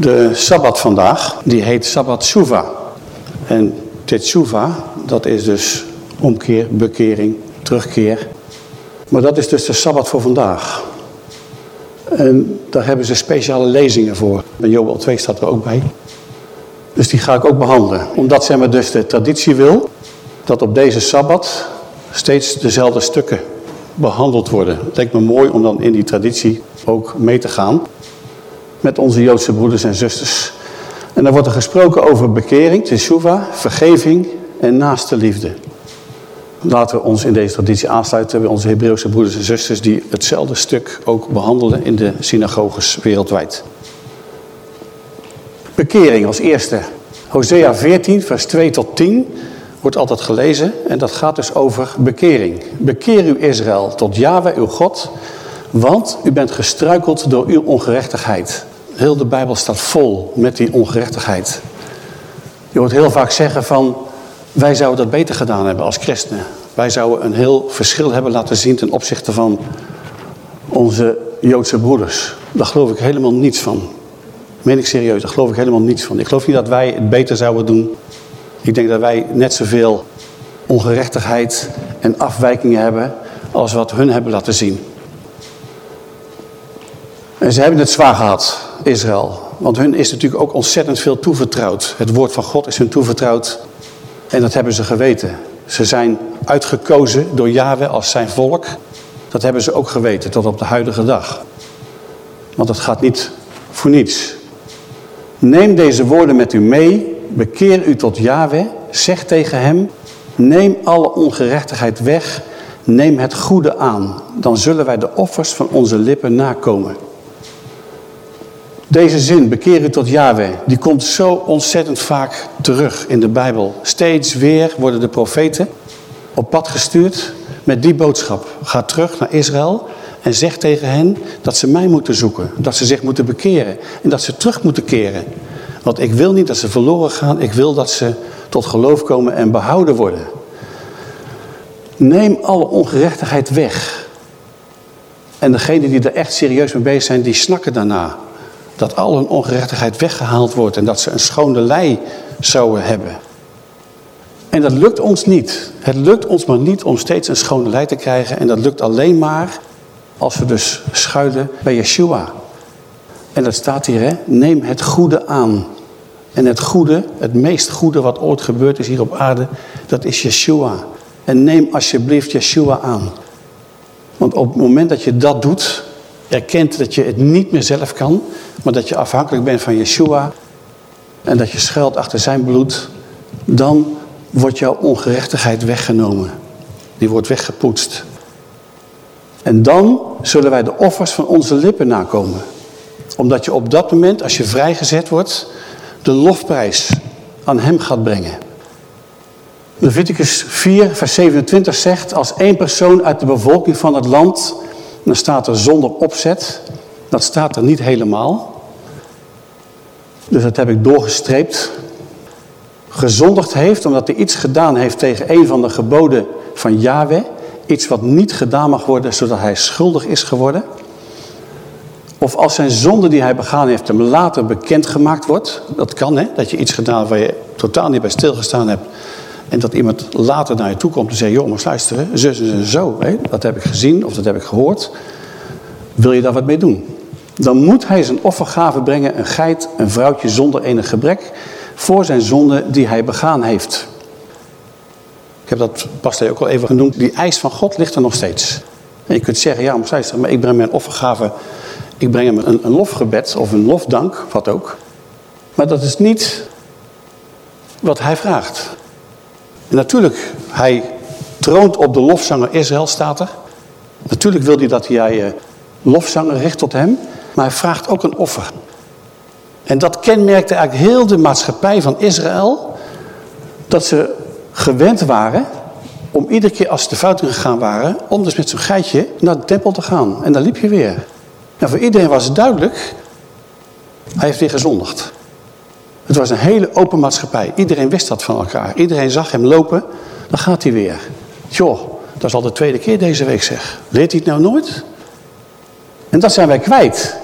De Sabbat vandaag, die heet Sabbat Shuva. En Tetshuva, dat is dus omkeer, bekering, terugkeer. Maar dat is dus de Sabbat voor vandaag. En daar hebben ze speciale lezingen voor. En Joel 2 staat er ook bij. Dus die ga ik ook behandelen. Omdat zeg maar dus de traditie wil dat op deze Sabbat steeds dezelfde stukken behandeld worden. Het lijkt me mooi om dan in die traditie ook mee te gaan. Met onze Joodse broeders en zusters. En dan wordt er gesproken over bekering, teshuva, vergeving en naaste liefde. Laten we ons in deze traditie aansluiten bij onze Hebreeuwse broeders en zusters die hetzelfde stuk ook behandelen in de synagoges wereldwijd. Bekering als eerste. Hosea 14 vers 2 tot 10 wordt altijd gelezen en dat gaat dus over bekering. Bekeer u Israël tot Yahweh uw God, want u bent gestruikeld door uw ongerechtigheid. Heel de Bijbel staat vol met die ongerechtigheid. Je hoort heel vaak zeggen van, wij zouden dat beter gedaan hebben als christenen. Wij zouden een heel verschil hebben laten zien ten opzichte van onze Joodse broeders. Daar geloof ik helemaal niets van. Meen ik serieus, daar geloof ik helemaal niets van. Ik geloof niet dat wij het beter zouden doen. Ik denk dat wij net zoveel ongerechtigheid en afwijkingen hebben als wat hun hebben laten zien. En ze hebben het zwaar gehad, Israël. Want hun is natuurlijk ook ontzettend veel toevertrouwd. Het woord van God is hun toevertrouwd. En dat hebben ze geweten. Ze zijn uitgekozen door Yahweh als zijn volk. Dat hebben ze ook geweten tot op de huidige dag. Want het gaat niet voor niets. Neem deze woorden met u mee. Bekeer u tot Yahweh. Zeg tegen hem. Neem alle ongerechtigheid weg. Neem het goede aan. Dan zullen wij de offers van onze lippen nakomen. Deze zin, bekeer u tot Yahweh, die komt zo ontzettend vaak terug in de Bijbel. Steeds weer worden de profeten op pad gestuurd met die boodschap. Ga terug naar Israël en zeg tegen hen dat ze mij moeten zoeken. Dat ze zich moeten bekeren en dat ze terug moeten keren. Want ik wil niet dat ze verloren gaan, ik wil dat ze tot geloof komen en behouden worden. Neem alle ongerechtigheid weg. En degenen die er echt serieus mee bezig zijn, die snakken daarna dat al hun ongerechtigheid weggehaald wordt en dat ze een schone lei zouden hebben. En dat lukt ons niet. Het lukt ons maar niet om steeds een schone lei te krijgen en dat lukt alleen maar als we dus schuilen bij Yeshua. En dat staat hier, hè? neem het goede aan. En het goede, het meest goede wat ooit gebeurd is hier op aarde, dat is Yeshua. En neem alsjeblieft Yeshua aan. Want op het moment dat je dat doet, erkent dat je het niet meer zelf kan, maar dat je afhankelijk bent van Yeshua en dat je schuilt achter zijn bloed, dan wordt jouw ongerechtigheid weggenomen. Die wordt weggepoetst. En dan zullen wij de offers van onze lippen nakomen. Omdat je op dat moment, als je vrijgezet wordt, de lofprijs aan hem gaat brengen. Leviticus 4, vers 27 zegt, als één persoon uit de bevolking van het land, dan staat er zonder opzet, dat staat er niet helemaal. Dus dat heb ik doorgestreept. Gezondigd heeft omdat hij iets gedaan heeft tegen een van de geboden van Yahweh. Iets wat niet gedaan mag worden zodat hij schuldig is geworden. Of als zijn zonde die hij begaan heeft hem later bekendgemaakt wordt. Dat kan hè, dat je iets gedaan waar je totaal niet bij stilgestaan hebt. En dat iemand later naar je toe komt en zegt, joh, maar luisteren, zo en zo. Dat heb ik gezien of dat heb ik gehoord. Wil je daar wat mee doen? Dan moet hij zijn offergave brengen, een geit, een vrouwtje zonder enig gebrek, voor zijn zonde die hij begaan heeft. Ik heb dat pas ook al even genoemd. Die eis van God ligt er nog steeds. En je kunt zeggen, ja, maar ik breng mijn offergave, ik breng hem een, een lofgebed of een lofdank, wat ook. Maar dat is niet wat hij vraagt. En natuurlijk, hij troont op de lofzanger Israël, staat er. Natuurlijk wil hij dat jij uh, lofzanger richt tot hem. Maar hij vraagt ook een offer. En dat kenmerkte eigenlijk heel de maatschappij van Israël. Dat ze gewend waren om iedere keer als ze de fout gegaan waren, om dus met zo'n geitje naar de tempel te gaan. En dan liep je weer. En voor iedereen was het duidelijk, hij heeft weer gezondigd. Het was een hele open maatschappij. Iedereen wist dat van elkaar. Iedereen zag hem lopen, dan gaat hij weer. Joh, dat is al de tweede keer deze week zeg. Leert hij het nou nooit? En dat zijn wij kwijt.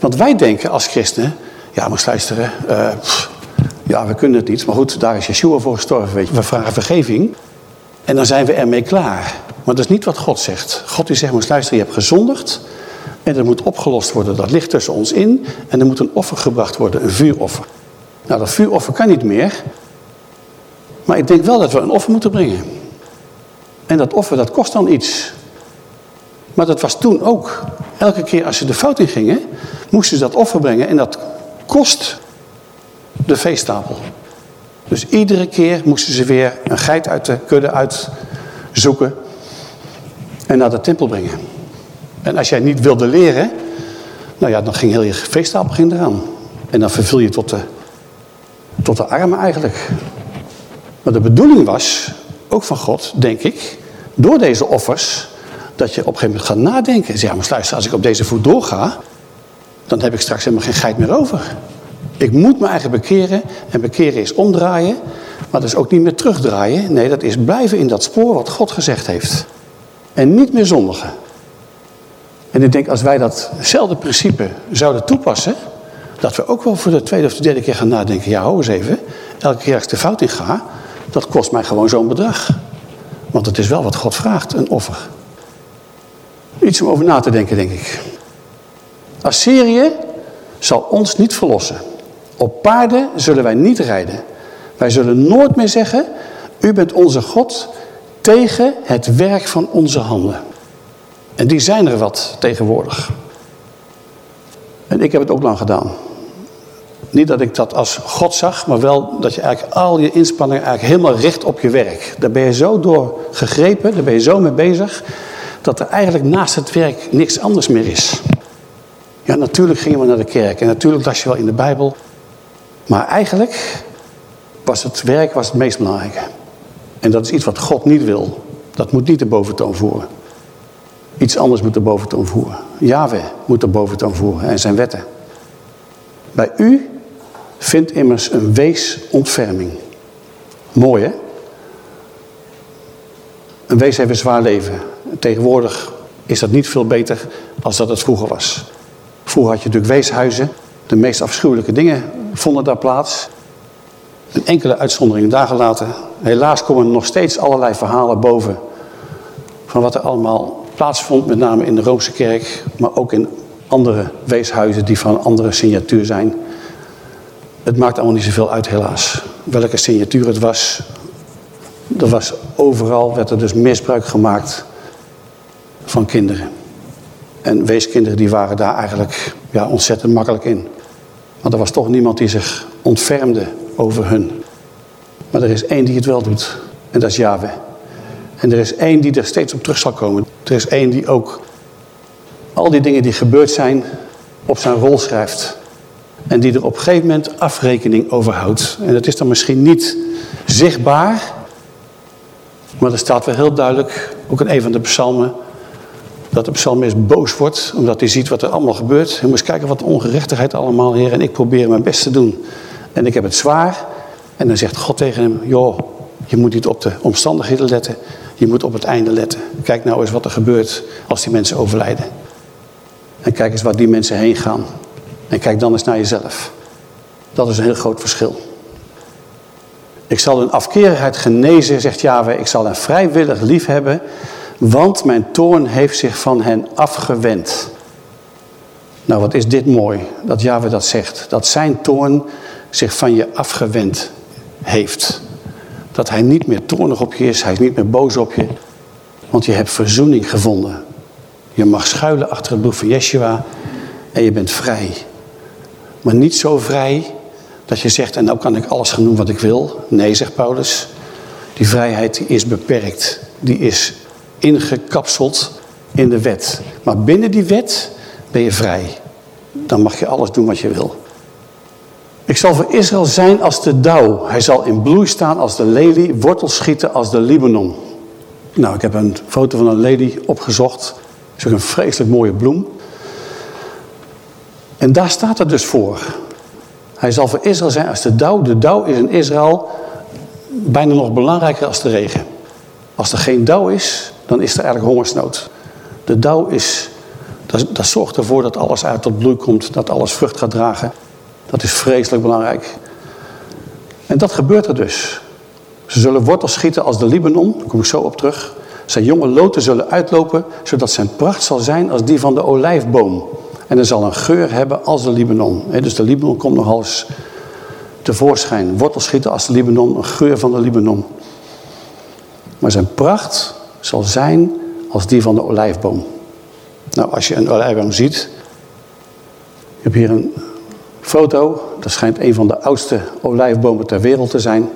Want wij denken als christenen, ja maar luisteren, uh, ja we kunnen het niet. Maar goed, daar is Yeshua voor gestorven, weet je. We vragen vergeving en dan zijn we ermee klaar. Maar dat is niet wat God zegt. God die zegt, maar luisteren, je hebt gezondigd. En dat moet opgelost worden. Dat ligt tussen ons in. En er moet een offer gebracht worden, een vuuroffer. Nou, dat vuuroffer kan niet meer. Maar ik denk wel dat we een offer moeten brengen. En dat offer, dat kost dan iets. Maar dat was toen ook. Elke keer als ze de fout in gingen, moesten ze dat offer brengen. En dat kost de veestapel. Dus iedere keer moesten ze weer een geit uit de kudde uitzoeken. En naar de tempel brengen. En als jij niet wilde leren, nou ja, dan ging heel je feeststapel ging eraan. En dan vervul je tot de, tot de armen eigenlijk. Maar de bedoeling was, ook van God, denk ik, door deze offers, dat je op een gegeven moment gaat nadenken. Ja, maar luister, als ik op deze voet doorga, dan heb ik straks helemaal geen geit meer over. Ik moet me eigenlijk bekeren. En bekeren is omdraaien. Maar dat is ook niet meer terugdraaien. Nee, dat is blijven in dat spoor wat God gezegd heeft. En niet meer zondigen. En ik denk, als wij datzelfde principe zouden toepassen... dat we ook wel voor de tweede of de derde keer gaan nadenken... ja, hou eens even. Elke keer als ik de fout in ga... dat kost mij gewoon zo'n bedrag. Want het is wel wat God vraagt, een offer. Iets om over na te denken, denk ik. Assyrië zal ons niet verlossen. Op paarden zullen wij niet rijden. Wij zullen nooit meer zeggen, u bent onze God tegen het werk van onze handen. En die zijn er wat tegenwoordig. En ik heb het ook lang gedaan. Niet dat ik dat als God zag, maar wel dat je eigenlijk al je inspanningen eigenlijk helemaal richt op je werk. Daar ben je zo door gegrepen, daar ben je zo mee bezig, dat er eigenlijk naast het werk niks anders meer is. Ja, natuurlijk gingen we naar de kerk en natuurlijk las je wel in de Bijbel. Maar eigenlijk was het werk was het meest belangrijke. En dat is iets wat God niet wil. Dat moet niet de boventoon voeren. Iets anders moet de boventoon voeren. Yahweh moet de boventoon voeren en zijn wetten. Bij u vindt immers een wees ontferming. Mooi hè? Een wees heeft een zwaar leven. Tegenwoordig is dat niet veel beter als dat het vroeger was. Vroeger had je natuurlijk weeshuizen. De meest afschuwelijke dingen vonden daar plaats. Een enkele uitzondering daar gelaten. Helaas komen er nog steeds allerlei verhalen boven. Van wat er allemaal plaatsvond. Met name in de Roomse kerk. Maar ook in andere weeshuizen die van andere signatuur zijn. Het maakt allemaal niet zoveel uit helaas. Welke signatuur het was. Er was overal werd er dus misbruik gemaakt van kinderen. En weeskinderen die waren daar eigenlijk ja, ontzettend makkelijk in. Want er was toch niemand die zich ontfermde over hun. Maar er is één die het wel doet. En dat is Yahweh. En er is één die er steeds op terug zal komen. Er is één die ook al die dingen die gebeurd zijn op zijn rol schrijft. En die er op een gegeven moment afrekening over houdt. En dat is dan misschien niet zichtbaar. Maar er staat wel heel duidelijk, ook in een van de psalmen dat de psalmist boos wordt, omdat hij ziet wat er allemaal gebeurt. Hij moet kijken wat ongerechtigheid allemaal, heer. En ik probeer mijn best te doen. En ik heb het zwaar. En dan zegt God tegen hem, joh, je moet niet op de omstandigheden letten. Je moet op het einde letten. Kijk nou eens wat er gebeurt als die mensen overlijden. En kijk eens waar die mensen heen gaan. En kijk dan eens naar jezelf. Dat is een heel groot verschil. Ik zal hun afkerigheid genezen, zegt Yahweh. Ik zal hen vrijwillig lief hebben. Want mijn toorn heeft zich van hen afgewend. Nou, wat is dit mooi, dat Yahweh dat zegt. Dat zijn toorn zich van je afgewend heeft. Dat hij niet meer toornig op je is, hij is niet meer boos op je. Want je hebt verzoening gevonden. Je mag schuilen achter het bloed van Yeshua en je bent vrij. Maar niet zo vrij dat je zegt, en nou kan ik alles gaan doen wat ik wil. Nee, zegt Paulus, die vrijheid is beperkt. Die is ingekapseld in de wet. Maar binnen die wet ben je vrij. Dan mag je alles doen wat je wil. Ik zal voor Israël zijn als de dauw. Hij zal in bloei staan als de lelie, wortels schieten als de Libanon. Nou, ik heb een foto van een lady opgezocht. Dat is ook een vreselijk mooie bloem. En daar staat het dus voor. Hij zal voor Israël zijn als de dauw. De dauw is in Israël bijna nog belangrijker als de regen. Als er geen dauw is, dan is er eigenlijk hongersnood. De dauw is, dat, dat zorgt ervoor dat alles uit tot bloei komt, dat alles vrucht gaat dragen. Dat is vreselijk belangrijk. En dat gebeurt er dus. Ze zullen wortels schieten als de Libanon, daar kom ik zo op terug. Zijn jonge loten zullen uitlopen, zodat zijn pracht zal zijn als die van de olijfboom. En hij zal een geur hebben als de Libanon. Dus de Libanon komt nog eens tevoorschijn. Wortels schieten als de Libanon, een geur van de Libanon. Maar zijn pracht zal zijn als die van de olijfboom. Nou, als je een olijfboom ziet. Ik heb hier een foto. Dat schijnt een van de oudste olijfbomen ter wereld te zijn.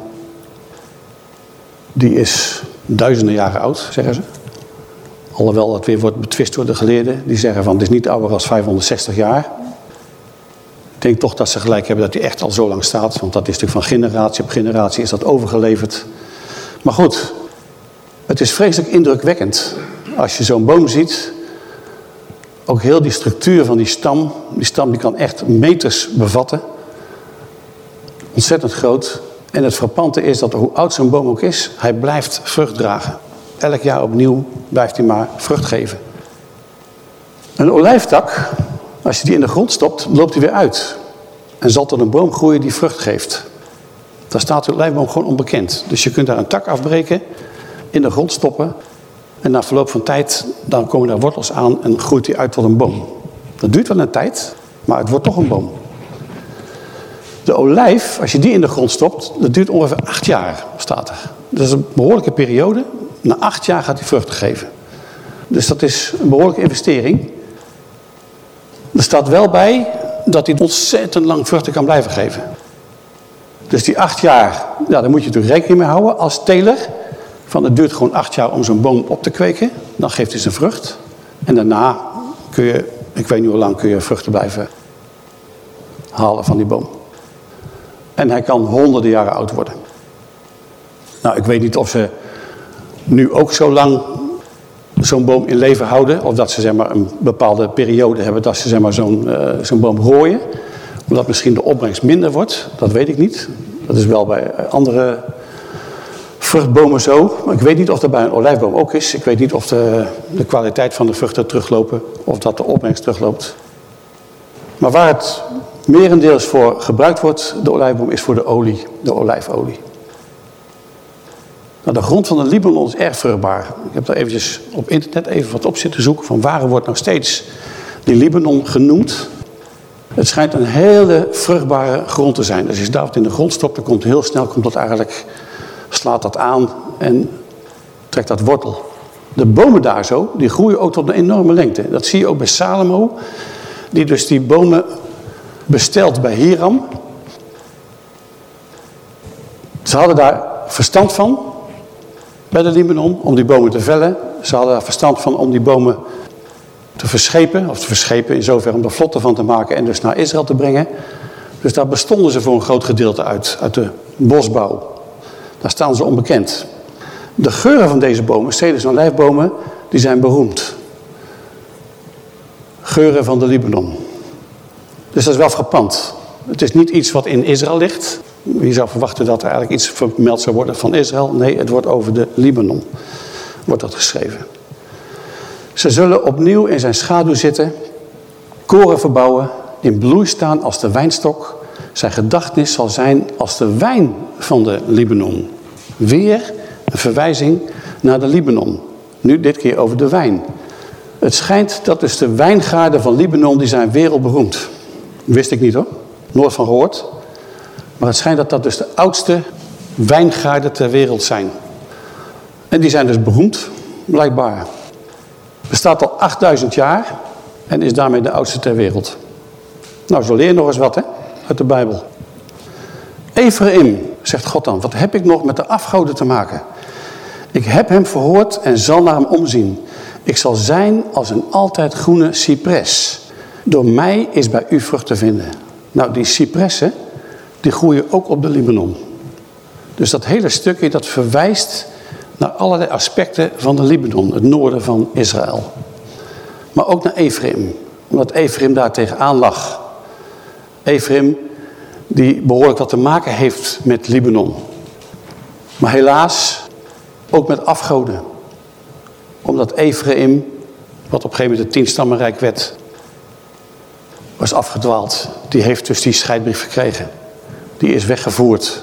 Die is duizenden jaren oud, zeggen ze. Alhoewel dat weer wordt betwist door de geleerden. Die zeggen van het is niet ouder dan 560 jaar. Ik denk toch dat ze gelijk hebben dat hij echt al zo lang staat. Want dat is natuurlijk van generatie op generatie is dat overgeleverd. Maar goed, het is vreselijk indrukwekkend. Als je zo'n boom ziet, ook heel die structuur van die stam. Die stam die kan echt meters bevatten. Ontzettend groot. En het frappante is dat hoe oud zo'n boom ook is, hij blijft vrucht dragen. Elk jaar opnieuw blijft hij maar vrucht geven. Een olijftak, als je die in de grond stopt, loopt hij weer uit. En zal tot een boom groeien die vrucht geeft. Daar staat de olijfboom gewoon onbekend. Dus je kunt daar een tak afbreken, in de grond stoppen. En na verloop van tijd, dan komen daar wortels aan en groeit hij uit tot een boom. Dat duurt wel een tijd, maar het wordt toch een boom. De olijf, als je die in de grond stopt, dat duurt ongeveer acht jaar, staat er. Dat is een behoorlijke periode. Na acht jaar gaat hij vruchten geven. Dus dat is een behoorlijke investering. Er staat wel bij dat hij ontzettend lang vruchten kan blijven geven. Dus die acht jaar, ja, daar moet je natuurlijk rekening mee houden als teler. Van het duurt gewoon acht jaar om zo'n boom op te kweken. Dan geeft hij zijn vrucht. En daarna kun je, ik weet niet hoe lang, kun je vruchten blijven halen van die boom. En hij kan honderden jaren oud worden. Nou, ik weet niet of ze nu ook zo lang zo'n boom in leven houden. Of dat ze zeg maar, een bepaalde periode hebben dat ze zeg maar, zo'n uh, zo'n boom rooien. Omdat misschien de opbrengst minder wordt. Dat weet ik niet. Dat is wel bij andere vruchtbomen zo. Maar ik weet niet of dat bij een olijfboom ook is. Ik weet niet of de, de kwaliteit van de vruchten teruglopen. Of dat de opbrengst terugloopt. Maar waar het merendeels voor gebruikt wordt, de olijfboom, is voor de olie. De olijfolie. Nou, de grond van de Libanon is erg vruchtbaar. Ik heb daar eventjes op internet even wat op zitten zoeken. Van waar wordt nog steeds die Libanon genoemd? Het schijnt een hele vruchtbare grond te zijn. Dus als wat in de grond stopt, dan komt heel snel komt dat eigenlijk, slaat dat aan en trekt dat wortel. De bomen daar zo, die groeien ook tot een enorme lengte. Dat zie je ook bij Salomo. Die dus die bomen bestelt bij Hiram. Ze hadden daar verstand van bij de Libanon om die bomen te vellen. Ze hadden daar verstand van om die bomen te verschepen, of te verschepen in zoverre om er vlotten van te maken en dus naar Israël te brengen. Dus daar bestonden ze voor een groot gedeelte uit, uit de bosbouw. Daar staan ze onbekend. De geuren van deze bomen, ceders en lijfbomen, die zijn beroemd. Geuren van de Libanon. Dus dat is wel frappant. Het is niet iets wat in Israël ligt. Je zou verwachten dat er eigenlijk iets vermeld zou worden van Israël. Nee, het wordt over de Libanon. Wordt dat geschreven. Ze zullen opnieuw in zijn schaduw zitten. Koren verbouwen. In bloei staan als de wijnstok. Zijn gedachtenis zal zijn als de wijn van de Libanon. Weer een verwijzing naar de Libanon. Nu dit keer over de wijn. Het schijnt dat dus de wijngaarden van Libanon, die zijn wereldberoemd. Wist ik niet hoor. Nooit van gehoord. Maar het schijnt dat dat dus de oudste wijngaarden ter wereld zijn. En die zijn dus beroemd, blijkbaar. Bestaat al 8000 jaar en is daarmee de oudste ter wereld. Nou, zo leer je nog eens wat hè, uit de Bijbel. Ephraim, zegt God dan, wat heb ik nog met de afgoden te maken? Ik heb hem verhoord en zal naar hem omzien. Ik zal zijn als een altijd groene cipres. Door mij is bij u vrucht te vinden. Nou, die cipressen, die groeien ook op de Libanon. Dus dat hele stukje, dat verwijst naar allerlei aspecten van de Libanon, het noorden van Israël. Maar ook naar Ephraim, omdat Ephraim daar tegenaan lag. Ephraim die behoorlijk wat te maken heeft met Libanon. Maar helaas ook met afgoden. Omdat Ephraim, wat op een gegeven moment het tienstammenrijk werd, was afgedwaald. Die heeft dus die scheidbrief gekregen. Die is weggevoerd.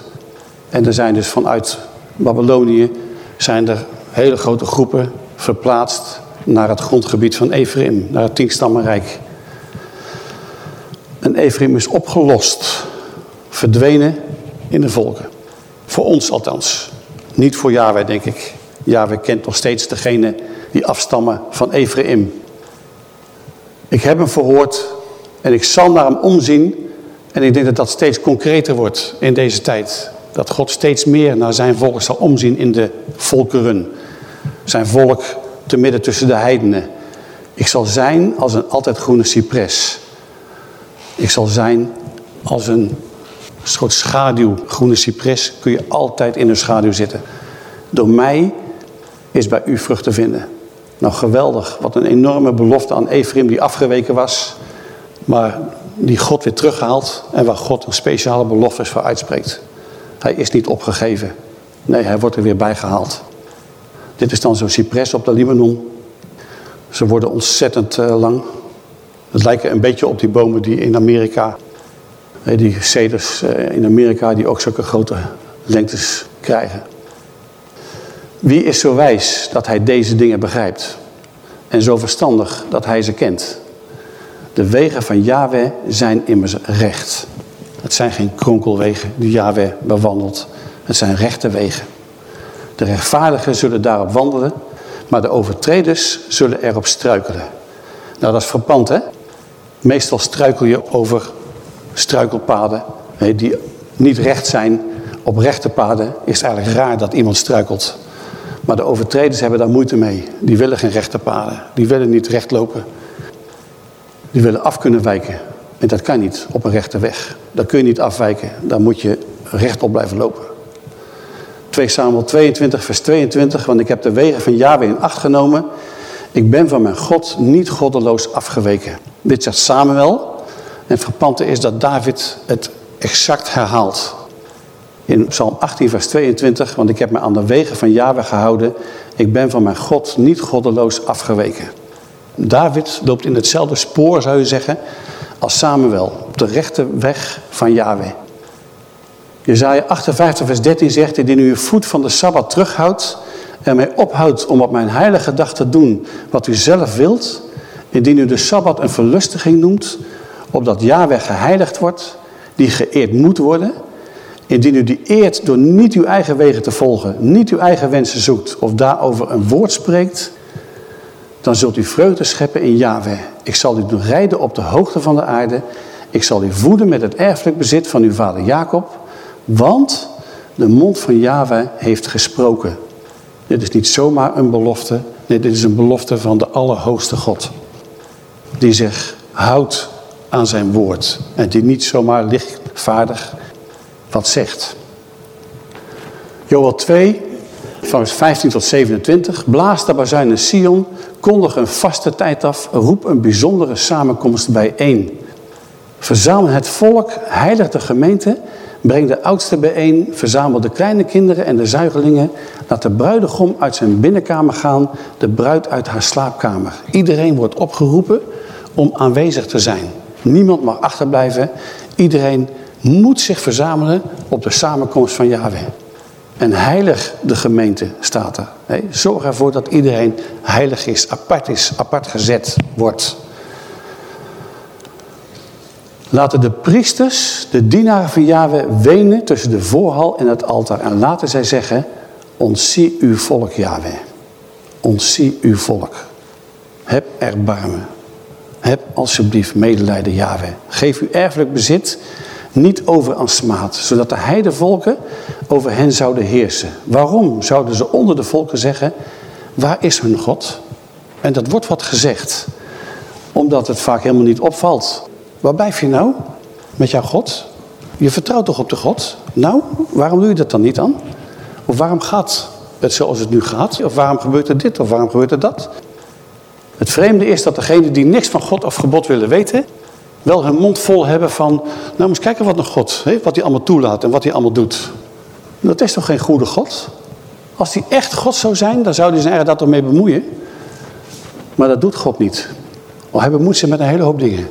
En er zijn dus vanuit Babylonië zijn er hele grote groepen verplaatst naar het grondgebied van Ephraim, naar het tienstammenrijk. En Ephraim is opgelost, verdwenen in de volken. Voor ons althans. Niet voor Yahweh, denk ik. Yahweh kent nog steeds degene die afstammen van Ephraim. Ik heb hem verhoord en ik zal naar hem omzien. En ik denk dat dat steeds concreter wordt in deze tijd. Dat God steeds meer naar zijn volk zal omzien in de volkeren. Zijn volk te midden tussen de heidenen. Ik zal zijn als een altijd groene cipres. Ik zal zijn als een soort schaduw. Groene cipres kun je altijd in een schaduw zitten. Door mij is bij u vrucht te vinden. Nou geweldig, wat een enorme belofte aan Ephraim die afgeweken was. Maar die God weer teruggehaald en waar God een speciale belofte voor uitspreekt. Hij is niet opgegeven. Nee, hij wordt er weer bijgehaald. Dit is dan zo'n cipres op de Libanon. Ze worden ontzettend uh, lang. Het lijken een beetje op die bomen die in Amerika, die ceders uh, in Amerika, die ook zulke grote lengtes krijgen. Wie is zo wijs dat hij deze dingen begrijpt? En zo verstandig dat hij ze kent? De wegen van Yahweh zijn immers recht. Het zijn geen kronkelwegen die Yahweh bewandelt. Het zijn rechte wegen. De rechtvaardigen zullen daarop wandelen, maar de overtreders zullen erop struikelen. Nou, dat is verpand, hè? Meestal struikel je over struikelpaden die niet recht zijn. Op rechte paden is het eigenlijk raar dat iemand struikelt. Maar de overtreders hebben daar moeite mee. Die willen geen rechte paden. Die willen niet recht lopen. Die willen af kunnen wijken. En dat kan niet op een rechte weg. Daar kun je niet afwijken. Daar moet je rechtop blijven lopen. 2 Samuel 22 vers 22. Want ik heb de wegen van Yahweh in acht genomen. Ik ben van mijn God niet goddeloos afgeweken. Dit zegt Samuel. En verpante is dat David het exact herhaalt. In Psalm 18 vers 22. Want ik heb me aan de wegen van Yahweh gehouden. Ik ben van mijn God niet goddeloos afgeweken. David loopt in hetzelfde spoor zou je zeggen als Samuel. Op de rechte weg van Yahweh. Jezaja 58 vers 13 zegt, indien u uw voet van de Sabbat terughoudt en mij ophoudt om op mijn heilige dag te doen wat u zelf wilt, indien u de Sabbat een verlustiging noemt, opdat Yahweh geheiligd wordt, die geëerd moet worden, indien u die eert door niet uw eigen wegen te volgen, niet uw eigen wensen zoekt of daarover een woord spreekt, dan zult u vreugde scheppen in Yahweh. Ik zal u doen rijden op de hoogte van de aarde. Ik zal u voeden met het erfelijk bezit van uw vader Jacob. Want de mond van Yahweh heeft gesproken. Dit is niet zomaar een belofte. Nee, dit is een belofte van de Allerhoogste God. Die zich houdt aan zijn woord. En die niet zomaar lichtvaardig wat zegt. Joel 2, vers 15 tot 27. Blaas de bazuin in Sion, kondig een vaste tijd af, roep een bijzondere samenkomst bijeen. Verzamel het volk, heilig de gemeente, breng de oudste bijeen, verzamel de kleine kinderen en de zuigelingen. Laat de bruidegom uit zijn binnenkamer gaan, de bruid uit haar slaapkamer. Iedereen wordt opgeroepen om aanwezig te zijn. Niemand mag achterblijven. Iedereen moet zich verzamelen op de samenkomst van Yahweh. En heilig de gemeente staat er. Zorg ervoor dat iedereen heilig is, apart is, apart gezet wordt. Laten de priesters, de dienaren van Yahweh, wenen tussen de voorhal en het altaar. En laten zij zeggen, ontzie uw volk, Yahweh. Ontzie uw volk. Heb erbarmen. Heb alsjeblieft medelijden, Yahweh. Geef uw erfelijk bezit niet over aan smaad, zodat de heidevolken over hen zouden heersen. Waarom zouden ze onder de volken zeggen, waar is hun God? En dat wordt wat gezegd, omdat het vaak helemaal niet opvalt. Waar blijf je nou met jouw God? Je vertrouwt toch op de God? Nou, waarom doe je dat dan niet dan? Of waarom gaat het zoals het nu gaat? Of waarom gebeurt er dit of waarom gebeurt er dat? Het vreemde is dat degenen die niks van God of gebod willen weten... wel hun mond vol hebben van... nou, eens kijken wat een God heeft, wat hij allemaal toelaat en wat hij allemaal doet. Dat is toch geen goede God? Als hij echt God zou zijn, dan zou hij zijn daar toch mee bemoeien. Maar dat doet God niet. Hij bemoeit zich met een hele hoop dingen.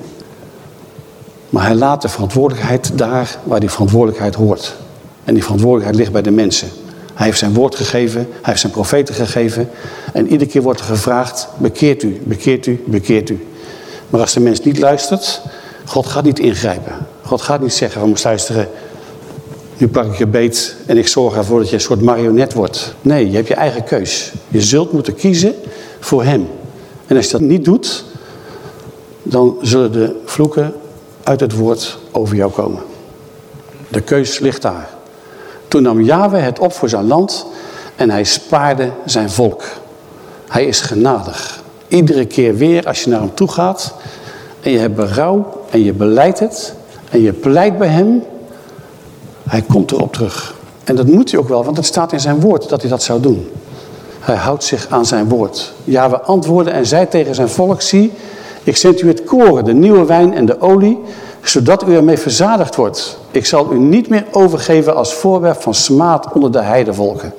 Maar hij laat de verantwoordelijkheid daar waar die verantwoordelijkheid hoort. En die verantwoordelijkheid ligt bij de mensen. Hij heeft zijn woord gegeven, hij heeft zijn profeten gegeven. En iedere keer wordt er gevraagd, bekeert u, bekeert u, bekeert u. Maar als de mens niet luistert, God gaat niet ingrijpen. God gaat niet zeggen van, moest luisteren, nu pak ik je beet en ik zorg ervoor dat je een soort marionet wordt. Nee, je hebt je eigen keus. Je zult moeten kiezen voor hem. En als je dat niet doet, dan zullen de vloeken uit het woord over jou komen. De keus ligt daar. Toen nam Yahweh het op voor zijn land en hij spaarde zijn volk. Hij is genadig. Iedere keer weer als je naar hem toe gaat en je hebt berouw en je beleidt het en je pleit bij hem, hij komt erop terug. En dat moet hij ook wel, want het staat in zijn woord dat hij dat zou doen. Hij houdt zich aan zijn woord. Yahweh antwoordde en zei tegen zijn volk, zie, ik zend u het koren, de nieuwe wijn en de olie, zodat u ermee verzadigd wordt. Ik zal u niet meer overgeven als voorwerp van smaad onder de heidevolken.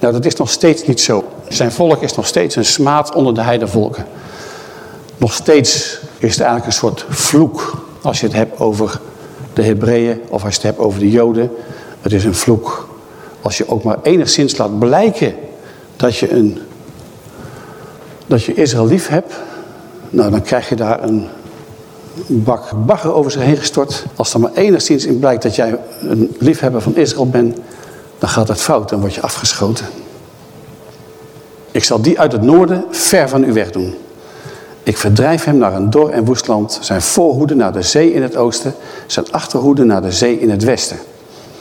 Nou, dat is nog steeds niet zo. Zijn volk is nog steeds een smaad onder de heidevolken. Nog steeds is het eigenlijk een soort vloek als je het hebt over de Hebreeën of als je het hebt over de Joden. Het is een vloek. Als je ook maar enigszins laat blijken dat je, een, dat je Israël lief hebt, nou dan krijg je daar een bak bagger over zich heen gestort. Als er maar enigszins in blijkt dat jij een liefhebber van Israël bent, dan gaat het fout, dan word je afgeschoten. Ik zal die uit het noorden ver van u wegdoen. Ik verdrijf hem naar een dor en woest land, zijn voorhoede naar de zee in het oosten, zijn achterhoede naar de zee in het westen.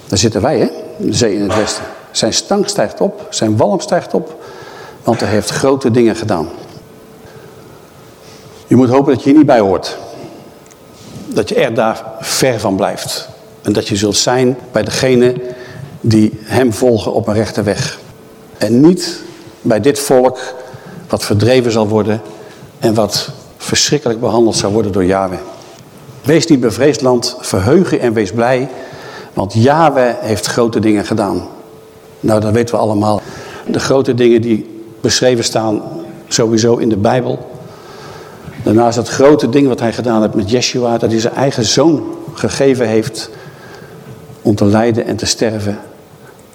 Daar zitten wij, hè? De zee in het westen. Zijn stang stijgt op, zijn walm stijgt op, want hij heeft grote dingen gedaan. Je moet hopen dat je hier niet bij hoort. Dat je er daar ver van blijft. En dat je zult zijn bij degene die hem volgen op een rechte weg. En niet bij dit volk wat verdreven zal worden en wat verschrikkelijk behandeld zal worden door Yahweh. Wees niet bevreesd land, verheug je en wees blij, want Yahweh heeft grote dingen gedaan. Nou, dat weten we allemaal. De grote dingen die beschreven staan sowieso in de Bijbel. Daarnaast het grote ding wat hij gedaan heeft met Yeshua, dat hij zijn eigen zoon gegeven heeft om te lijden en te sterven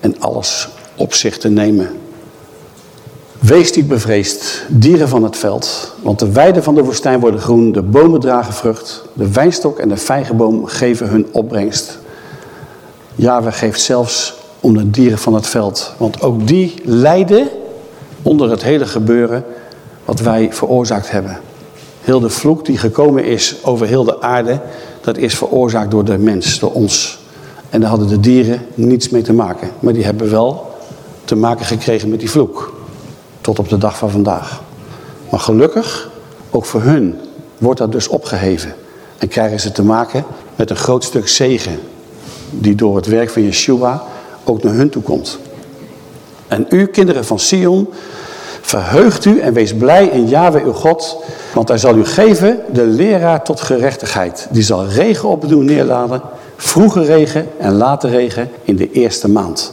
en alles op zich te nemen. Wees niet bevreesd, dieren van het veld, want de weiden van de woestijn worden groen, de bomen dragen vrucht, de wijnstok en de vijgenboom geven hun opbrengst. Yahweh geeft zelfs om de dieren van het veld, want ook die lijden onder het hele gebeuren wat wij veroorzaakt hebben. Heel de vloek die gekomen is over heel de aarde, dat is veroorzaakt door de mens, door ons. En daar hadden de dieren niets mee te maken. Maar die hebben wel te maken gekregen met die vloek. Tot op de dag van vandaag. Maar gelukkig, ook voor hun wordt dat dus opgeheven. En krijgen ze te maken met een groot stuk zegen. Die door het werk van Yeshua ook naar hun toe komt. En u, kinderen van Sion, verheugt u en wees blij in Yahweh uw God. Want hij zal u geven de leraar tot gerechtigheid. Die zal regen op doen neerladen. Vroege regen en late regen in de eerste maand.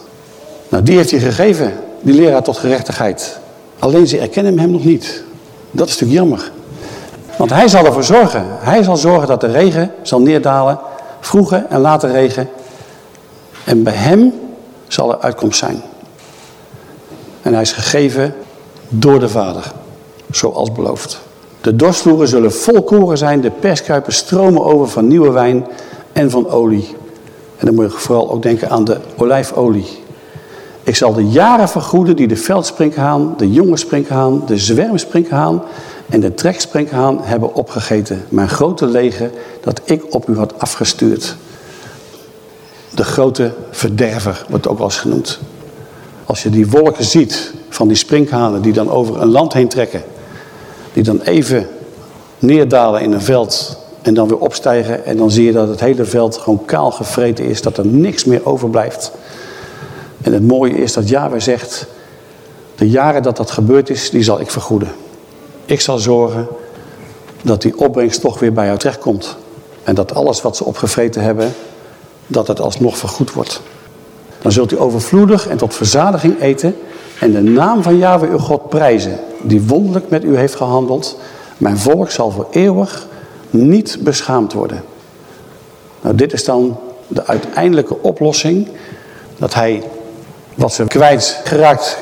Nou, die heeft hij gegeven, die leraar tot gerechtigheid. Alleen ze erkennen hem nog niet. Dat is natuurlijk jammer. Want hij zal ervoor zorgen. Hij zal zorgen dat de regen zal neerdalen. Vroege en late regen. En bij hem zal er uitkomst zijn. En hij is gegeven door de Vader. Zoals beloofd. De dorstvloeren zullen vol koren zijn. De perskuipen stromen over van nieuwe wijn en van olie. En dan moet je vooral ook denken aan de olijfolie. Ik zal de jaren vergoeden die de veldsprinkhaan, de jonge sprinkhaan, de zwermsprinkhaan en de treksprinkhaan hebben opgegeten. Mijn grote leger dat ik op u had afgestuurd. De grote verderver wordt ook wel eens genoemd. Als je die wolken ziet van die sprinkhanen die dan over een land heen trekken. Die dan even neerdalen in een veld en dan weer opstijgen. En dan zie je dat het hele veld gewoon kaal gevreten is. Dat er niks meer overblijft. En het mooie is dat Yahweh zegt, De jaren dat dat gebeurd is, die zal ik vergoeden. Ik zal zorgen dat die opbrengst toch weer bij jou terechtkomt. En dat alles wat ze opgevreten hebben, dat het alsnog vergoed wordt. Dan zult u overvloedig en tot verzadiging eten en de naam van Yahweh uw God prijzen, die wonderlijk met u heeft gehandeld. Mijn volk zal voor eeuwig niet beschaamd worden. Nou, dit is dan de uiteindelijke oplossing. Dat hij wat ze kwijtgeraakt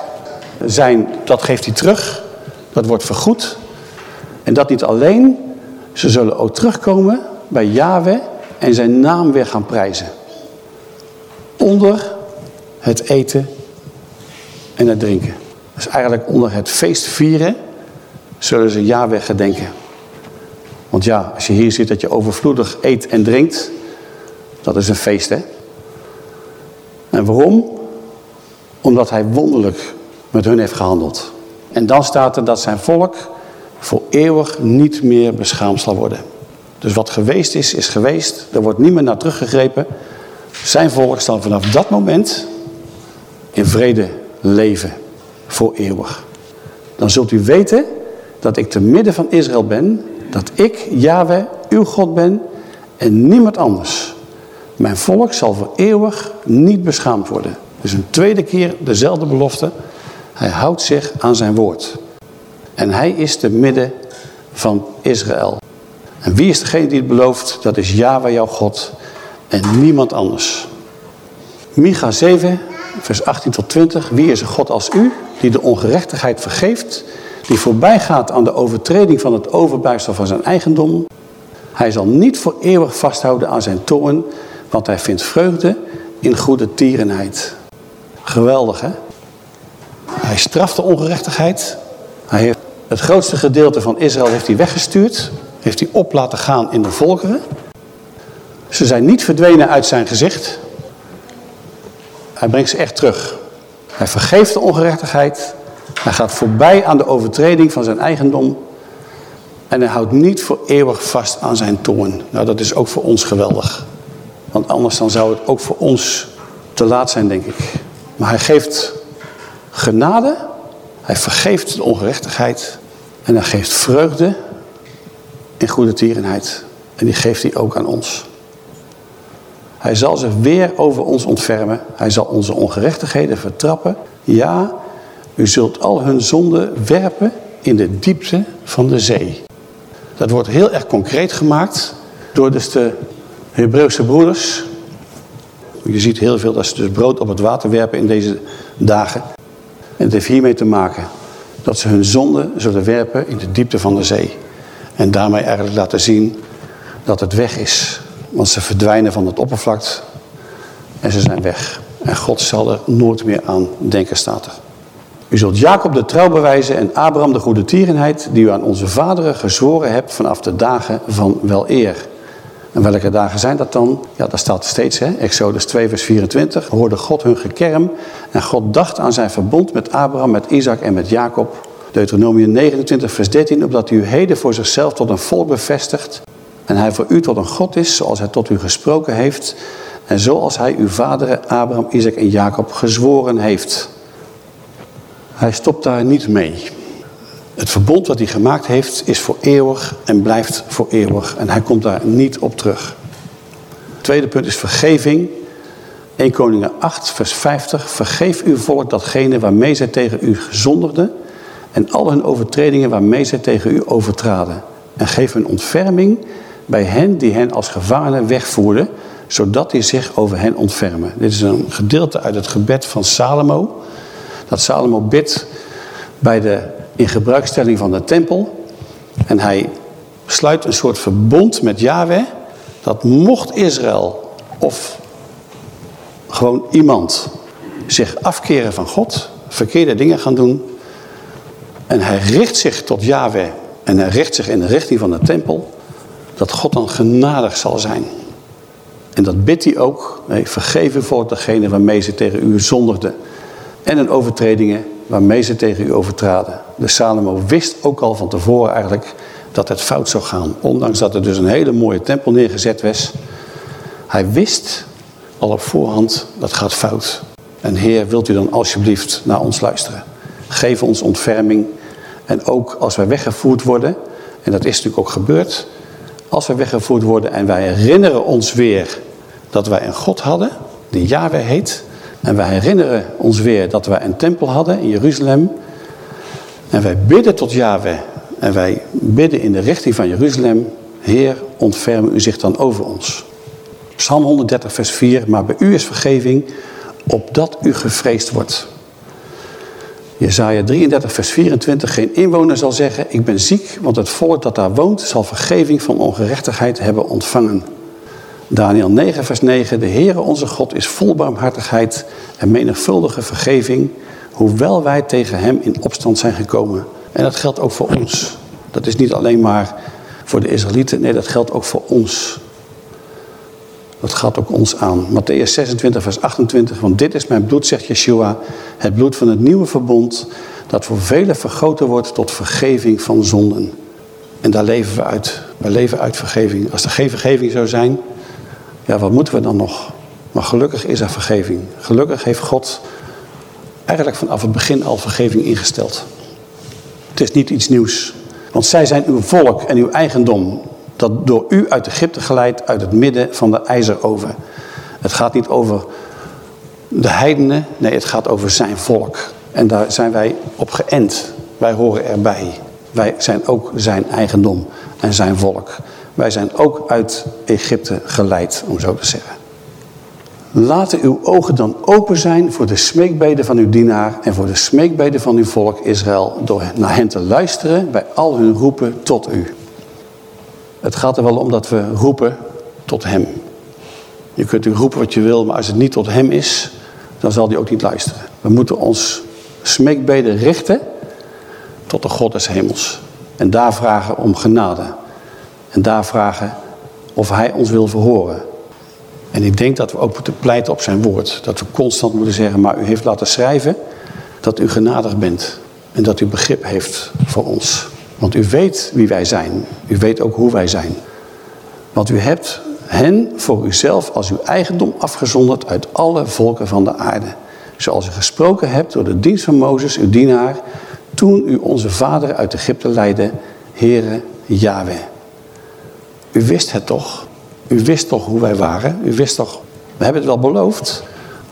zijn, dat geeft hij terug. Dat wordt vergoed. En dat niet alleen, ze zullen ook terugkomen bij Yahweh en zijn naam weer gaan prijzen. Onder het eten en het drinken. Dus eigenlijk onder het feest vieren zullen ze Yahweh gedenken. Want ja, als je hier ziet dat je overvloedig eet en drinkt, dat is een feest hè. En waarom? Omdat hij wonderlijk met hun heeft gehandeld. En dan staat er dat zijn volk voor eeuwig niet meer beschaamd zal worden. Dus wat geweest is, is geweest. Er wordt niet meer naar teruggegrepen. Zijn volk zal vanaf dat moment in vrede leven. Voor eeuwig. Dan zult u weten dat ik te midden van Israël ben. Dat ik, Yahweh, uw God ben en niemand anders. Mijn volk zal voor eeuwig niet beschaamd worden. Dus een tweede keer dezelfde belofte. Hij houdt zich aan zijn woord. En hij is te midden van Israël. En wie is degene die het belooft? Dat is Yahweh jouw God en niemand anders. Micha 7, vers 18 tot 20. Wie is een God als u, die de ongerechtigheid vergeeft, die voorbij gaat aan de overtreding van het overblijfsel van zijn eigendom? Hij zal niet voor eeuwig vasthouden aan zijn toorn, want hij vindt vreugde in goede tierenheid. Geweldig, hè? Hij straft de ongerechtigheid. Hij heeft het grootste gedeelte van Israël heeft hij weggestuurd. Heeft hij op laten gaan in de volkeren. Ze zijn niet verdwenen uit zijn gezicht. Hij brengt ze echt terug. Hij vergeeft de ongerechtigheid. Hij gaat voorbij aan de overtreding van zijn eigendom. En hij houdt niet voor eeuwig vast aan zijn toorn. Nou, dat is ook voor ons geweldig. Want anders dan zou het ook voor ons te laat zijn, denk ik. Maar hij geeft genade. Hij vergeeft de ongerechtigheid. En hij geeft vreugde in goede tierenheid. En die geeft hij ook aan ons. Hij zal zich weer over ons ontfermen. Hij zal onze ongerechtigheden vertrappen. Ja, u zult al hun zonden werpen in de diepte van de zee. Dat wordt heel erg concreet gemaakt door dus de Hebreeuwse broeders. Je ziet heel veel dat ze dus brood op het water werpen in deze dagen. En het heeft hiermee te maken dat ze hun zonde zullen werpen in de diepte van de zee. En daarmee eigenlijk laten zien dat het weg is. Want ze verdwijnen van het oppervlak en ze zijn weg. En God zal er nooit meer aan denken, staat er. U zult Jacob de trouw bewijzen en Abraham de goede tierenheid... die u aan onze vaderen gezworen hebt vanaf de dagen van wel eer. En welke dagen zijn dat dan? Ja, daar staat steeds, hè? Exodus 2 vers 24. Hoorde God hun gekerm en God dacht aan zijn verbond met Abraham, met Isaac en met Jacob. Deuteronomium 29 vers 13. Opdat u heden voor zichzelf tot een volk bevestigt en hij voor u tot een God is, zoals hij tot u gesproken heeft. En zoals hij uw vaderen Abraham, Isaac en Jacob gezworen heeft. Hij stopt daar niet mee. Het verbond wat hij gemaakt heeft is voor eeuwig en blijft voor eeuwig. En hij komt daar niet op terug. Tweede punt is vergeving. 1 Koningen 8 vers 50. Vergeef uw volk datgene waarmee zij tegen u gezondigden. En al hun overtredingen waarmee zij tegen u overtraden. En geef hun ontferming bij hen die hen als gevangenen wegvoerden. Zodat die zich over hen ontfermen. Dit is een gedeelte uit het gebed van Salomo. Dat Salomo bidt bij de in gebruikstelling van de tempel. En hij sluit een soort verbond met Yahweh. Dat mocht Israël of gewoon iemand zich afkeren van God. Verkeerde dingen gaan doen. En hij richt zich tot Yahweh. En hij richt zich in de richting van de tempel. Dat God dan genadig zal zijn. En dat bidt hij ook. Nee, vergeven voor degene waarmee ze tegen u zondigden. En hun overtredingen waarmee ze tegen u overtraden. De Salomo wist ook al van tevoren eigenlijk dat het fout zou gaan. Ondanks dat er dus een hele mooie tempel neergezet was. Hij wist al op voorhand dat gaat fout. En Heer, wilt u dan alsjeblieft naar ons luisteren? Geef ons ontferming. En ook als wij weggevoerd worden, en dat is natuurlijk ook gebeurd. Als wij weggevoerd worden en wij herinneren ons weer dat wij een God hadden, die Yahweh heet. En wij herinneren ons weer dat wij een tempel hadden in Jeruzalem. En wij bidden tot Yahweh. En wij bidden in de richting van Jeruzalem. Heer, ontferm u zich dan over ons. Psalm 130 vers 4. Maar bij u is vergeving, opdat u gevreesd wordt. Jezaja 33 vers 24. Geen inwoner zal zeggen, ik ben ziek, want het volk dat daar woont zal vergeving van ongerechtigheid hebben ontvangen. Daniel 9 vers 9. De Heere onze God is vol barmhartigheid en menigvuldige vergeving, hoewel wij tegen hem in opstand zijn gekomen. En dat geldt ook voor ons. Dat is niet alleen maar voor de Israëlieten, nee dat geldt ook voor ons. Dat gaat ook ons aan. Matthäus 26 vers 28, want dit is mijn bloed, zegt Yeshua, het bloed van het nieuwe verbond, dat voor velen vergoten wordt tot vergeving van zonden. En daar leven we uit. We leven uit vergeving. Als er geen vergeving zou zijn, ja, wat moeten we dan nog? Maar gelukkig is er vergeving. Gelukkig heeft God eigenlijk vanaf het begin al vergeving ingesteld. Het is niet iets nieuws. Want zij zijn uw volk en uw eigendom. Dat door u uit Egypte geleid uit het midden van de ijzeroven. Het gaat niet over de heidenen. Nee, het gaat over zijn volk. En daar zijn wij op geënt. Wij horen erbij. Wij zijn ook zijn eigendom en zijn volk. Wij zijn ook uit Egypte geleid, om zo te zeggen. Laten uw ogen dan open zijn voor de smeekbeden van uw dienaar en voor de smeekbeden van uw volk Israël, door naar hen te luisteren bij al hun roepen tot u. Het gaat er wel om dat we roepen tot hem. Je kunt u roepen wat je wil, maar als het niet tot hem is, dan zal hij ook niet luisteren. We moeten ons smeekbeden richten tot de God des hemels. En daar vragen om genade. En daar vragen of hij ons wil verhoren. En ik denk dat we ook moeten pleiten op zijn woord. Dat we constant moeten zeggen, maar u heeft laten schrijven dat u genadig bent. En dat u begrip heeft voor ons. Want u weet wie wij zijn. U weet ook hoe wij zijn. Want u hebt hen voor uzelf als uw eigendom afgezonderd uit alle volken van de aarde. Zoals u gesproken hebt door de dienst van Mozes, uw dienaar, toen u onze vader uit Egypte leidde, Heere Yahweh. U wist het toch? U wist toch hoe wij waren? U wist toch, we hebben het wel beloofd,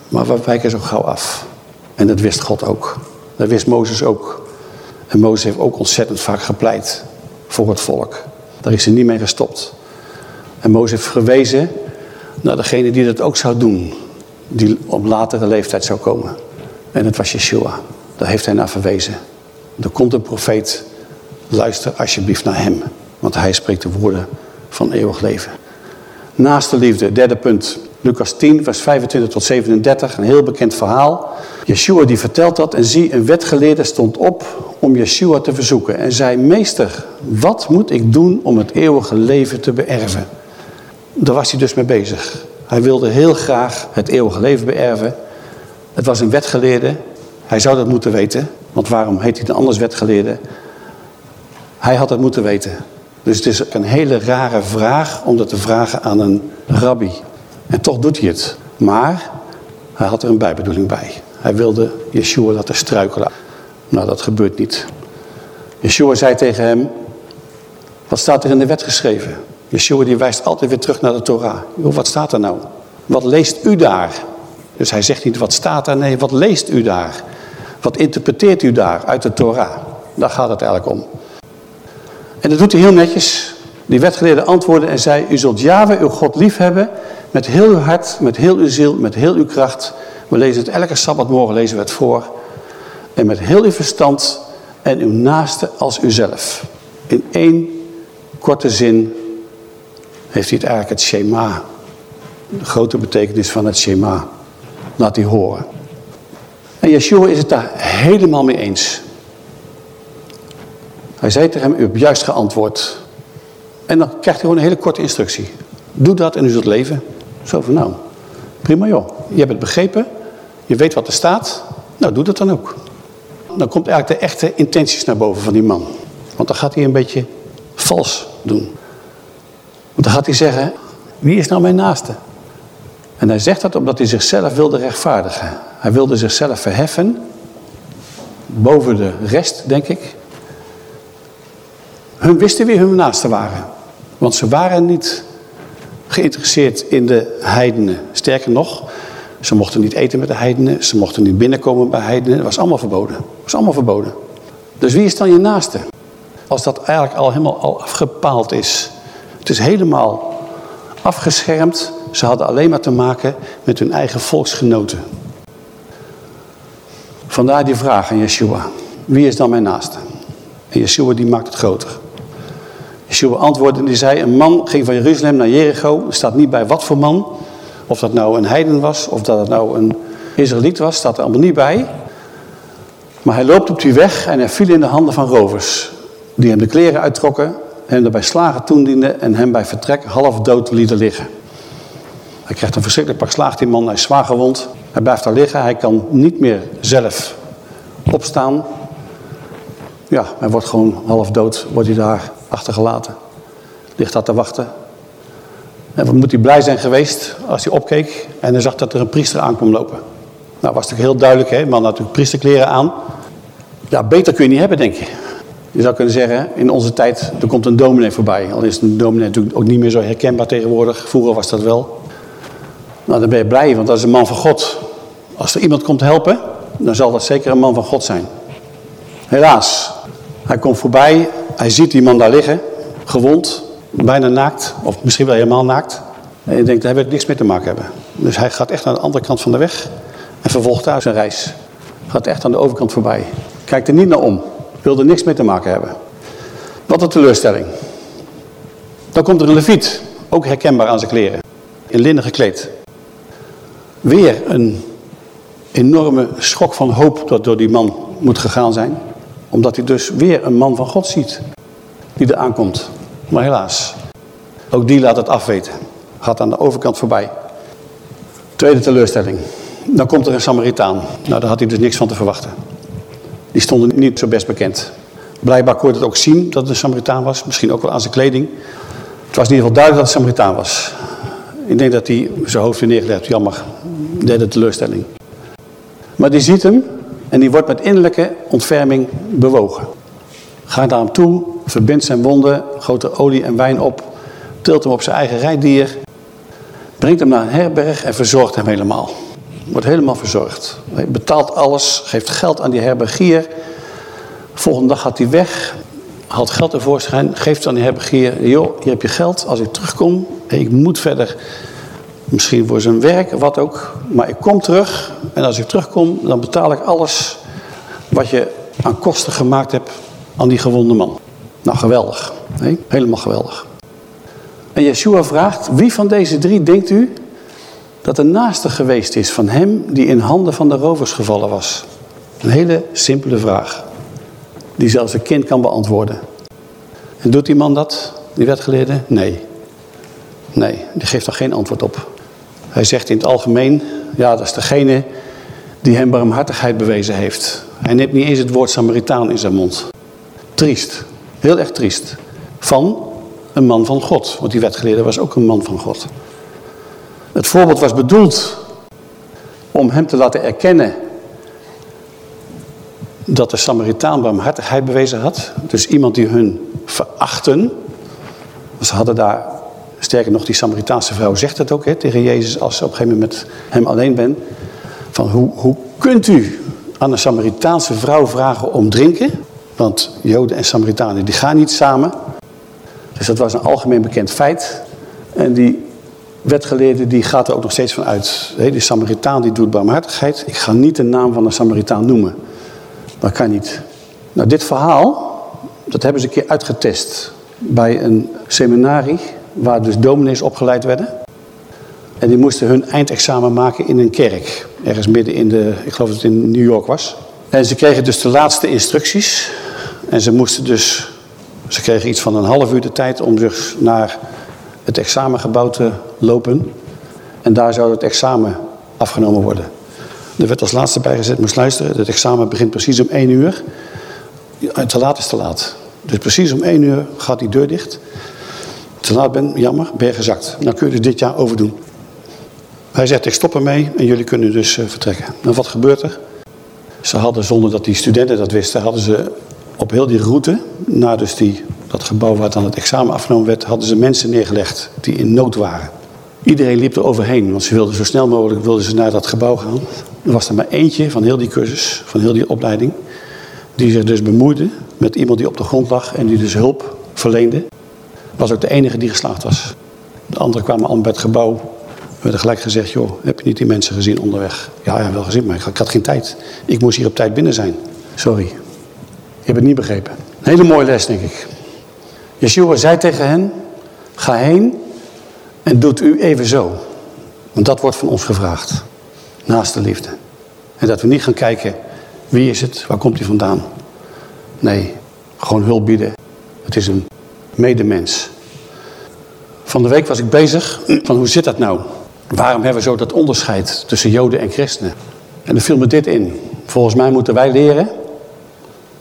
maar we wijken zo gauw af. En dat wist God ook. Dat wist Mozes ook. En Mozes heeft ook ontzettend vaak gepleit voor het volk. Daar is hij niet mee gestopt. En Mozes heeft gewezen naar degene die dat ook zou doen. Die op latere leeftijd zou komen. En het was Yeshua. Daar heeft hij naar verwezen. Er komt een profeet. Luister alsjeblieft naar hem. Want hij spreekt de woorden van eeuwig leven. Naaste liefde, derde punt. Lucas 10, vers 25 tot 37, een heel bekend verhaal. Yeshua die vertelt dat en zie, een wetgeleerde stond op om Yeshua te verzoeken. En zei, meester, wat moet ik doen om het eeuwige leven te beërven? Daar was hij dus mee bezig. Hij wilde heel graag het eeuwige leven beërven. Het was een wetgeleerde. Hij zou dat moeten weten. Want waarom heet hij dan anders wetgeleerde? Hij had het moeten weten. Dus het is een hele rare vraag om dat te vragen aan een rabbi. En toch doet hij het. Maar hij had er een bijbedoeling bij. Hij wilde Yeshua laten struikelen. Nou, dat gebeurt niet. Yeshua zei tegen hem, wat staat er in de wet geschreven? Yeshua die wijst altijd weer terug naar de Torah. Wat staat er nou? Wat leest u daar? Dus hij zegt niet wat staat er, nee, wat leest u daar? Wat interpreteert u daar uit de Torah? Daar gaat het eigenlijk om. En dat doet hij heel netjes. Die wetgeleerde antwoordde en zei, u zult Yahweh, uw God, liefhebben met heel uw hart, met heel uw ziel, met heel uw kracht. We lezen het elke sabbatmorgen, lezen we het voor. En met heel uw verstand en uw naaste als uzelf. In één korte zin heeft hij het eigenlijk het Shema. De grote betekenis van het Shema. Laat hij horen. En Yeshua is het daar helemaal mee eens. Hij zei tegen hem, u hebt juist geantwoord. En dan krijgt hij gewoon een hele korte instructie. Doe dat en u zult leven. Zo van, nou, prima joh. Je hebt het begrepen. Je weet wat er staat. Nou, doe dat dan ook. Dan komt eigenlijk de echte intenties naar boven van die man. Want dan gaat hij een beetje vals doen. Want dan gaat hij zeggen, wie is nou mijn naaste? En hij zegt dat omdat hij zichzelf wilde rechtvaardigen. Hij wilde zichzelf verheffen boven de rest, denk ik. Hun wisten wie hun naasten waren. Want ze waren niet geïnteresseerd in de heidenen. Sterker nog, ze mochten niet eten met de heidenen. Ze mochten niet binnenkomen bij heidenen. Het was allemaal verboden. Was allemaal verboden. Dus wie is dan je naaste? Als dat eigenlijk al helemaal al afgepaald is. Het is helemaal afgeschermd. Ze hadden alleen maar te maken met hun eigen volksgenoten. Vandaar die vraag aan Yeshua. Wie is dan mijn naaste? En Yeshua die maakt het groter. Yeshua antwoordde en die zei, een man ging van Jeruzalem naar Jericho. Er staat niet bij wat voor man. Of dat nou een heiden was, of dat het nou een Israëliet was, staat er allemaal niet bij. Maar hij loopt op die weg en hij viel in de handen van rovers. Die hem de kleren uittrokken, hem erbij slagen toedienden en hem bij vertrek half dood lieten liggen. Hij krijgt een verschrikkelijk pak slaag, die man, hij is zwaar gewond. Hij blijft daar liggen, hij kan niet meer zelf opstaan. Ja, hij wordt gewoon half dood, wordt hij daar achtergelaten. Ligt daar te wachten. En wat moet hij blij zijn geweest als hij opkeek en hij zag dat er een priester aankwam lopen. Nou was natuurlijk heel duidelijk, hè? man had natuurlijk priesterkleren aan. Ja, beter kun je niet hebben, denk je. Je zou kunnen zeggen, in onze tijd, er komt een dominee voorbij. Al is een dominee natuurlijk ook niet meer zo herkenbaar tegenwoordig. Vroeger was dat wel. Nou, dan ben je blij, want dat is een man van God. Als er iemand komt helpen, dan zal dat zeker een man van God zijn. Helaas, hij komt voorbij, hij ziet die man daar liggen, gewond, bijna naakt, of misschien wel helemaal naakt. En je denkt, daar wil ik niks mee te maken hebben. Dus hij gaat echt naar de andere kant van de weg en vervolgt daar zijn reis. Gaat echt aan de overkant voorbij. Kijkt er niet naar om, wil er niks mee te maken hebben. Wat een teleurstelling. Dan komt er een leviet, ook herkenbaar aan zijn kleren, in linnen gekleed. Weer een enorme schok van hoop dat door die man moet gegaan zijn. Omdat hij dus weer een man van God ziet die er aankomt. Maar helaas, ook die laat het afweten. Gaat aan de overkant voorbij. Tweede teleurstelling. Dan komt er een Samaritaan. Nou, daar had hij dus niks van te verwachten. Die stonden niet zo best bekend. Blijkbaar kon je het ook zien dat het een Samaritaan was. Misschien ook wel aan zijn kleding. Het was in ieder geval duidelijk dat het een Samaritaan was. Ik denk dat hij zijn hoofd weer neergelegd. Jammer. Derde teleurstelling. Maar die ziet hem en die wordt met innerlijke ontferming bewogen. Gaat naar hem toe, verbindt zijn wonden, gooit er olie en wijn op, tilt hem op zijn eigen rijdier, brengt hem naar een herberg en verzorgt hem helemaal. Wordt helemaal verzorgd. Hij betaalt alles, geeft geld aan die herbergier. Volgende dag gaat hij weg, haalt geld tevoorschijn, geeft aan die herbergier. Joh, hier heb je geld, als ik terugkom ik moet verder Misschien voor zijn werk, wat ook. Maar ik kom terug en als ik terugkom, dan betaal ik alles wat je aan kosten gemaakt hebt aan die gewonde man. Nou, geweldig. Helemaal geweldig. En Yeshua vraagt, wie van deze drie denkt u dat de naaste geweest is van hem die in handen van de rovers gevallen was? Een hele simpele vraag. Die zelfs een kind kan beantwoorden. En doet die man dat, die wetgeleerde? Nee. Nee, die geeft daar geen antwoord op. Hij zegt in het algemeen, ja dat is degene die hem barmhartigheid bewezen heeft. Hij neemt niet eens het woord Samaritaan in zijn mond. Triest, heel erg triest. Van een man van God, want die wetgeleerde was ook een man van God. Het voorbeeld was bedoeld om hem te laten erkennen dat de Samaritaan barmhartigheid bewezen had. Dus iemand die hun verachten. Ze hadden daar Sterker nog, die Samaritaanse vrouw zegt het ook hè, tegen Jezus als ze op een gegeven moment met hem alleen bent. Van hoe, hoe kunt u aan een Samaritaanse vrouw vragen om drinken? Want Joden en Samaritanen die gaan niet samen. Dus dat was een algemeen bekend feit. En die wetgeleerde die gaat er ook nog steeds van uit. Die Samaritaan die doet barmhartigheid. Ik ga niet de naam van een Samaritaan noemen. Dat kan niet. Nou, dit verhaal, dat hebben ze een keer uitgetest bij een seminarie waar dus dominees opgeleid werden. En die moesten hun eindexamen maken in een kerk. Ergens midden in de, ik geloof dat het in New York was. En ze kregen dus de laatste instructies. En ze moesten dus, ze kregen iets van een half uur de tijd om dus naar het examengebouw te lopen. En daar zou het examen afgenomen worden. Er werd als laatste bijgezet, moest luisteren, het examen begint precies om één uur. Te laat is te laat. Dus precies om één uur gaat die deur dicht laat ben, jammer, ben je gezakt. Dan kun je dit jaar overdoen. Hij zegt, ik stop ermee en jullie kunnen dus uh, vertrekken. Nou, wat gebeurt er? Ze hadden, zonder dat die studenten dat wisten, hadden ze op heel die route, naar dus die, dat gebouw waar dan het examen afgenomen werd, hadden ze mensen neergelegd die in nood waren. Iedereen liep er overheen, want ze wilden zo snel mogelijk wilden ze naar dat gebouw gaan. Er was er maar eentje van heel die cursus, van heel die opleiding, die zich dus bemoeide met iemand die op de grond lag en die dus hulp verleende. Was ook de enige die geslaagd was. De anderen kwamen allemaal bij het gebouw. We werden gelijk gezegd, joh, heb je niet die mensen gezien onderweg? Ja, ja, wel gezien, maar ik had geen tijd. Ik moest hier op tijd binnen zijn. Sorry. Je hebt het niet begrepen. Een hele mooie les, denk ik. Yeshua zei tegen hen, ga heen en doet u even zo. Want dat wordt van ons gevraagd. Naast de liefde. En dat we niet gaan kijken, wie is het, waar komt hij vandaan? Nee, gewoon hulp bieden. Het is een medemens. Van de week was ik bezig van hoe zit dat nou? Waarom hebben we zo dat onderscheid tussen joden en christenen? En er viel me dit in. Volgens mij moeten wij leren,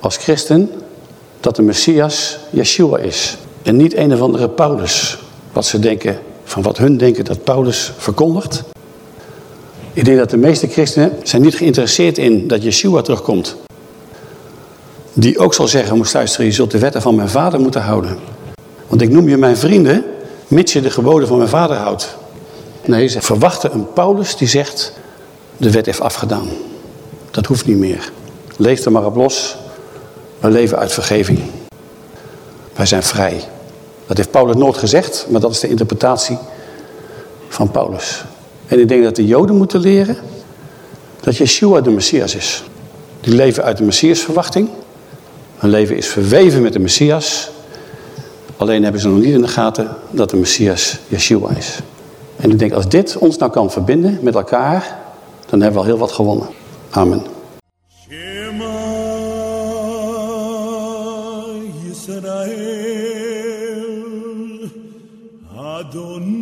als christen, dat de Messias Yeshua is. En niet een of andere Paulus. Wat ze denken, van wat hun denken dat Paulus verkondigt. Ik denk dat de meeste christenen zijn niet geïnteresseerd in dat Yeshua terugkomt. Die ook zal zeggen, moest luisteren, je zult de wetten van mijn vader moeten houden. Want ik noem je mijn vrienden, mits je de geboden van mijn vader houdt. Nee, ze verwachten een Paulus die zegt, de wet heeft afgedaan. Dat hoeft niet meer. Leef er maar op los. We leven uit vergeving. Wij zijn vrij. Dat heeft Paulus nooit gezegd, maar dat is de interpretatie van Paulus. En ik denk dat de Joden moeten leren dat Yeshua de Messias is. Die leven uit de Messiasverwachting. Hun leven is verweven met de Messias. Alleen hebben ze nog niet in de gaten dat de Messias Yeshua is. En ik denk als dit ons nou kan verbinden met elkaar, dan hebben we al heel wat gewonnen. Amen. Shema Yisrael Adonai